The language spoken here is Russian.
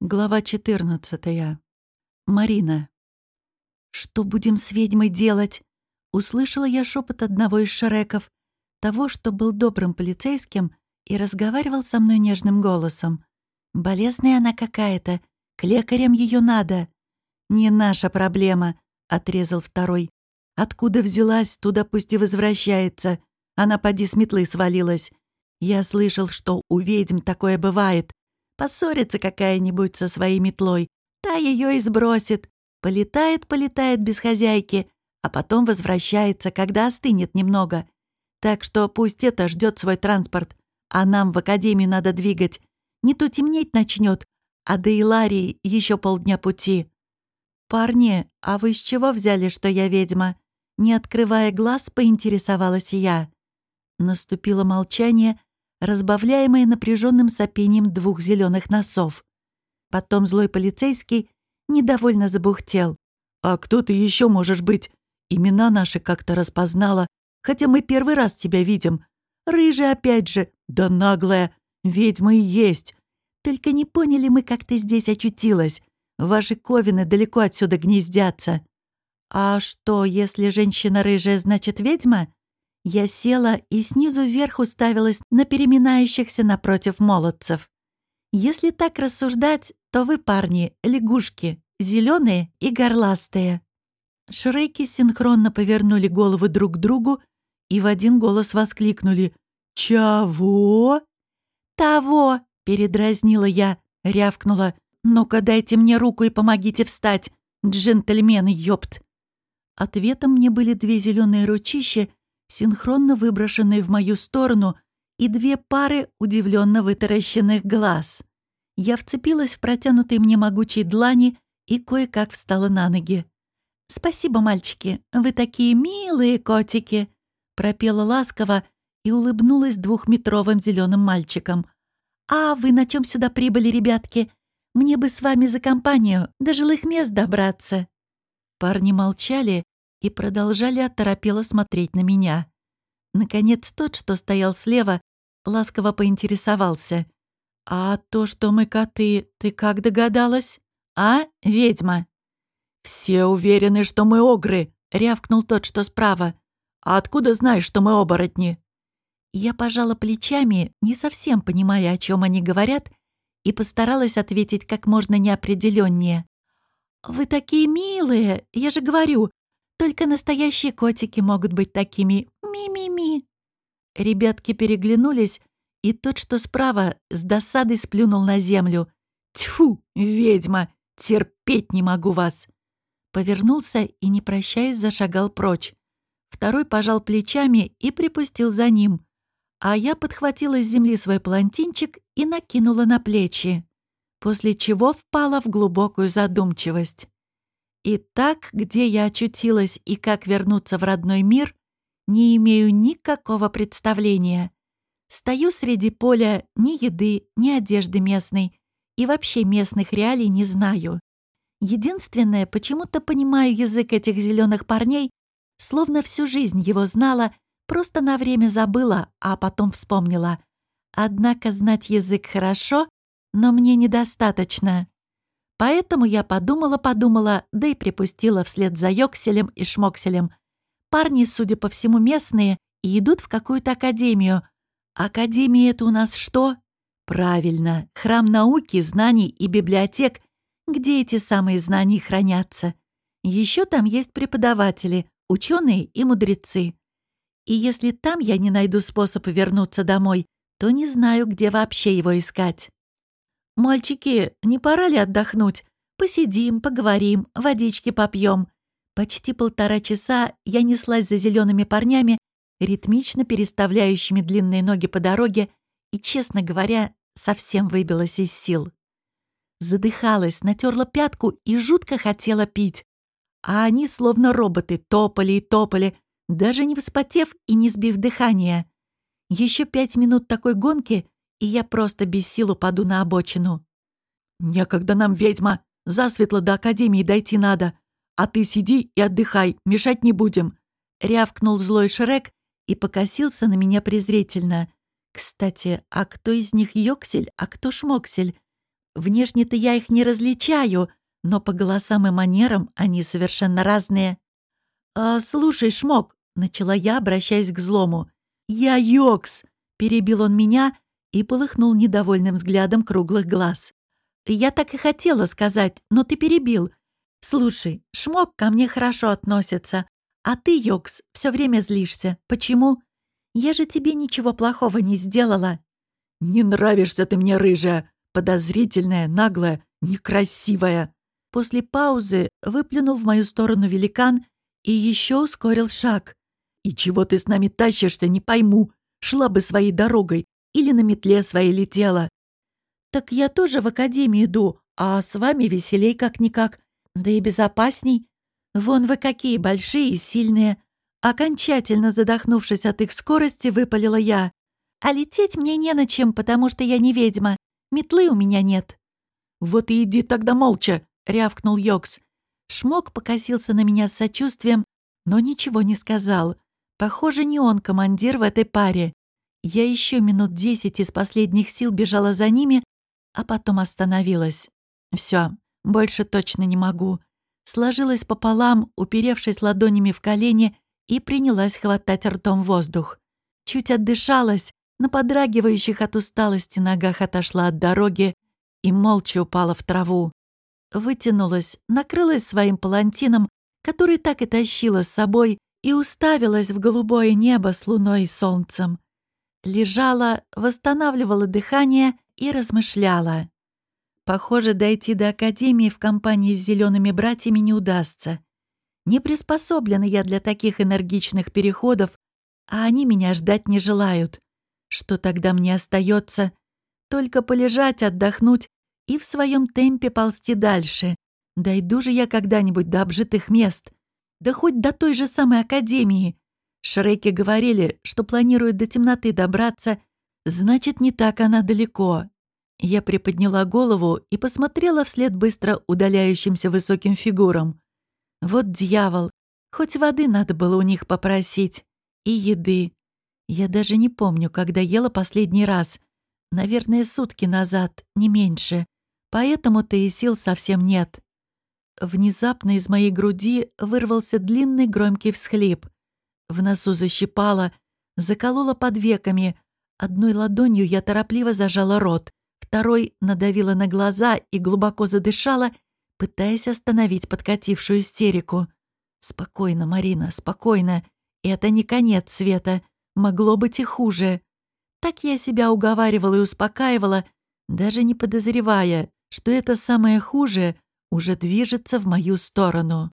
Глава 14. Марина. «Что будем с ведьмой делать?» Услышала я шепот одного из шреков, того, что был добрым полицейским и разговаривал со мной нежным голосом. «Болезная она какая-то, к лекарям ее надо». «Не наша проблема», — отрезал второй. «Откуда взялась, туда пусть и возвращается. Она поди с метлы свалилась. Я слышал, что у ведьм такое бывает. Поссорится какая-нибудь со своей метлой, та ее и сбросит. Полетает, полетает без хозяйки, а потом возвращается, когда остынет немного. Так что пусть это ждет свой транспорт, а нам в академию надо двигать. Не то темнеть начнет, а до Иларии еще полдня пути. «Парни, а вы с чего взяли, что я ведьма?» Не открывая глаз, поинтересовалась я. Наступило молчание, разбавляемое напряженным сопением двух зеленых носов. Потом злой полицейский недовольно забухтел. «А кто ты еще можешь быть? Имена наши как-то распознала, хотя мы первый раз тебя видим. Рыжая опять же, да наглая, ведьма и есть. Только не поняли мы, как ты здесь очутилась. Ваши ковины далеко отсюда гнездятся». «А что, если женщина рыжая, значит ведьма?» Я села и снизу вверх уставилась на переминающихся напротив молодцев. Если так рассуждать, то вы, парни, лягушки, зеленые и горластые. Шреки синхронно повернули головы друг к другу и в один голос воскликнули «Чего?» «Того!» — передразнила я, рявкнула. «Ну-ка дайте мне руку и помогите встать, джентльмены, ёпт!» Ответом мне были две зеленые ручища синхронно выброшенные в мою сторону, и две пары удивленно вытаращенных глаз. Я вцепилась в протянутые мне могучие длани и кое-как встала на ноги. «Спасибо, мальчики, вы такие милые котики!» пропела ласково и улыбнулась двухметровым зеленым мальчиком. «А вы на чем сюда прибыли, ребятки? Мне бы с вами за компанию до жилых мест добраться». Парни молчали, и продолжали оторопело смотреть на меня. Наконец тот, что стоял слева, ласково поинтересовался. «А то, что мы коты, ты как догадалась? А, ведьма?» «Все уверены, что мы огры», — рявкнул тот, что справа. «А откуда знаешь, что мы оборотни?» Я пожала плечами, не совсем понимая, о чем они говорят, и постаралась ответить как можно неопределеннее. «Вы такие милые, я же говорю, только настоящие котики могут быть такими ми-ми-ми». Ребятки переглянулись, и тот, что справа, с досадой сплюнул на землю. «Тьфу, ведьма! Терпеть не могу вас!» Повернулся и, не прощаясь, зашагал прочь. Второй пожал плечами и припустил за ним. А я подхватила с земли свой палантинчик и накинула на плечи, после чего впала в глубокую задумчивость. Итак, где я очутилась и как вернуться в родной мир, не имею никакого представления. Стою среди поля ни еды, ни одежды местной, и вообще местных реалий не знаю. Единственное, почему-то понимаю язык этих зеленых парней, словно всю жизнь его знала, просто на время забыла, а потом вспомнила. Однако знать язык хорошо, но мне недостаточно. Поэтому я подумала-подумала, да и припустила вслед за Йокселем и Шмокселем. Парни, судя по всему, местные и идут в какую-то академию. Академия — это у нас что? Правильно, храм науки, знаний и библиотек, где эти самые знания хранятся. Еще там есть преподаватели, ученые и мудрецы. И если там я не найду способ вернуться домой, то не знаю, где вообще его искать. «Мальчики, не пора ли отдохнуть? Посидим, поговорим, водички попьем». Почти полтора часа я неслась за зелеными парнями, ритмично переставляющими длинные ноги по дороге, и, честно говоря, совсем выбилась из сил. Задыхалась, натерла пятку и жутко хотела пить. А они, словно роботы, топали и топали, даже не вспотев и не сбив дыхания. Еще пять минут такой гонки, и я просто без сил упаду на обочину. «Некогда нам, ведьма! Засветло до Академии дойти надо. А ты сиди и отдыхай, мешать не будем!» Рявкнул злой Шрек и покосился на меня презрительно. «Кстати, а кто из них Йоксель, а кто Шмоксель? Внешне-то я их не различаю, но по голосам и манерам они совершенно разные. «А, «Слушай, Шмок», — начала я, обращаясь к злому. «Я Йокс», — перебил он меня и полыхнул недовольным взглядом круглых глаз. «Я так и хотела сказать, но ты перебил. Слушай, Шмок ко мне хорошо относится, а ты, Йокс, все время злишься. Почему? Я же тебе ничего плохого не сделала». «Не нравишься ты мне, рыжая, подозрительная, наглая, некрасивая». После паузы выплюнул в мою сторону великан и еще ускорил шаг. «И чего ты с нами тащишься, не пойму. Шла бы своей дорогой или на метле своей летела». «Так я тоже в академию иду, а с вами веселей как-никак, да и безопасней. Вон вы какие большие и сильные». Окончательно задохнувшись от их скорости, выпалила я. «А лететь мне не на чем, потому что я не ведьма. Метлы у меня нет». «Вот и иди тогда молча», — рявкнул Йокс. Шмок покосился на меня с сочувствием, но ничего не сказал. Похоже, не он командир в этой паре. Я еще минут десять из последних сил бежала за ними, а потом остановилась. Все, больше точно не могу. Сложилась пополам, уперевшись ладонями в колени, и принялась хватать ртом воздух. Чуть отдышалась, на подрагивающих от усталости ногах отошла от дороги и молча упала в траву. Вытянулась, накрылась своим палантином, который так и тащила с собой, и уставилась в голубое небо с луной и солнцем. Лежала, восстанавливала дыхание и размышляла. Похоже, дойти до академии в компании с зелеными братьями не удастся. Не приспособлена я для таких энергичных переходов, а они меня ждать не желают. Что тогда мне остается? Только полежать, отдохнуть и в своем темпе ползти дальше. Дойду же я когда-нибудь до обжитых мест. Да хоть до той же самой академии. Шреки говорили, что планируют до темноты добраться, значит, не так она далеко. Я приподняла голову и посмотрела вслед быстро удаляющимся высоким фигурам. Вот дьявол, хоть воды надо было у них попросить. И еды. Я даже не помню, когда ела последний раз. Наверное, сутки назад, не меньше. Поэтому-то и сил совсем нет. Внезапно из моей груди вырвался длинный громкий всхлип. В носу защипало, закололо под веками. Одной ладонью я торопливо зажала рот, второй надавила на глаза и глубоко задышала, пытаясь остановить подкатившую истерику. «Спокойно, Марина, спокойно. Это не конец света. Могло быть и хуже». Так я себя уговаривала и успокаивала, даже не подозревая, что это самое хуже уже движется в мою сторону.